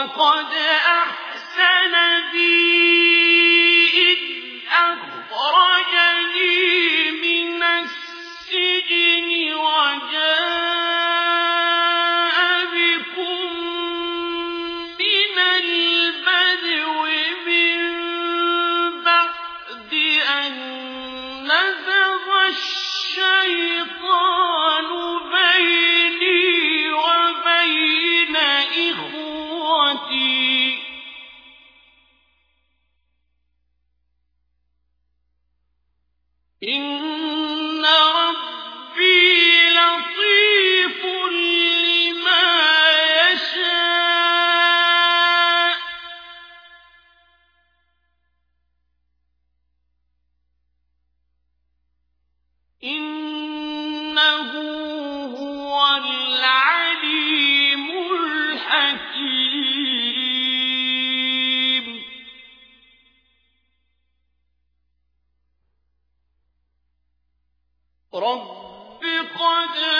وقد أحسن بي إذ أخرجني إن قد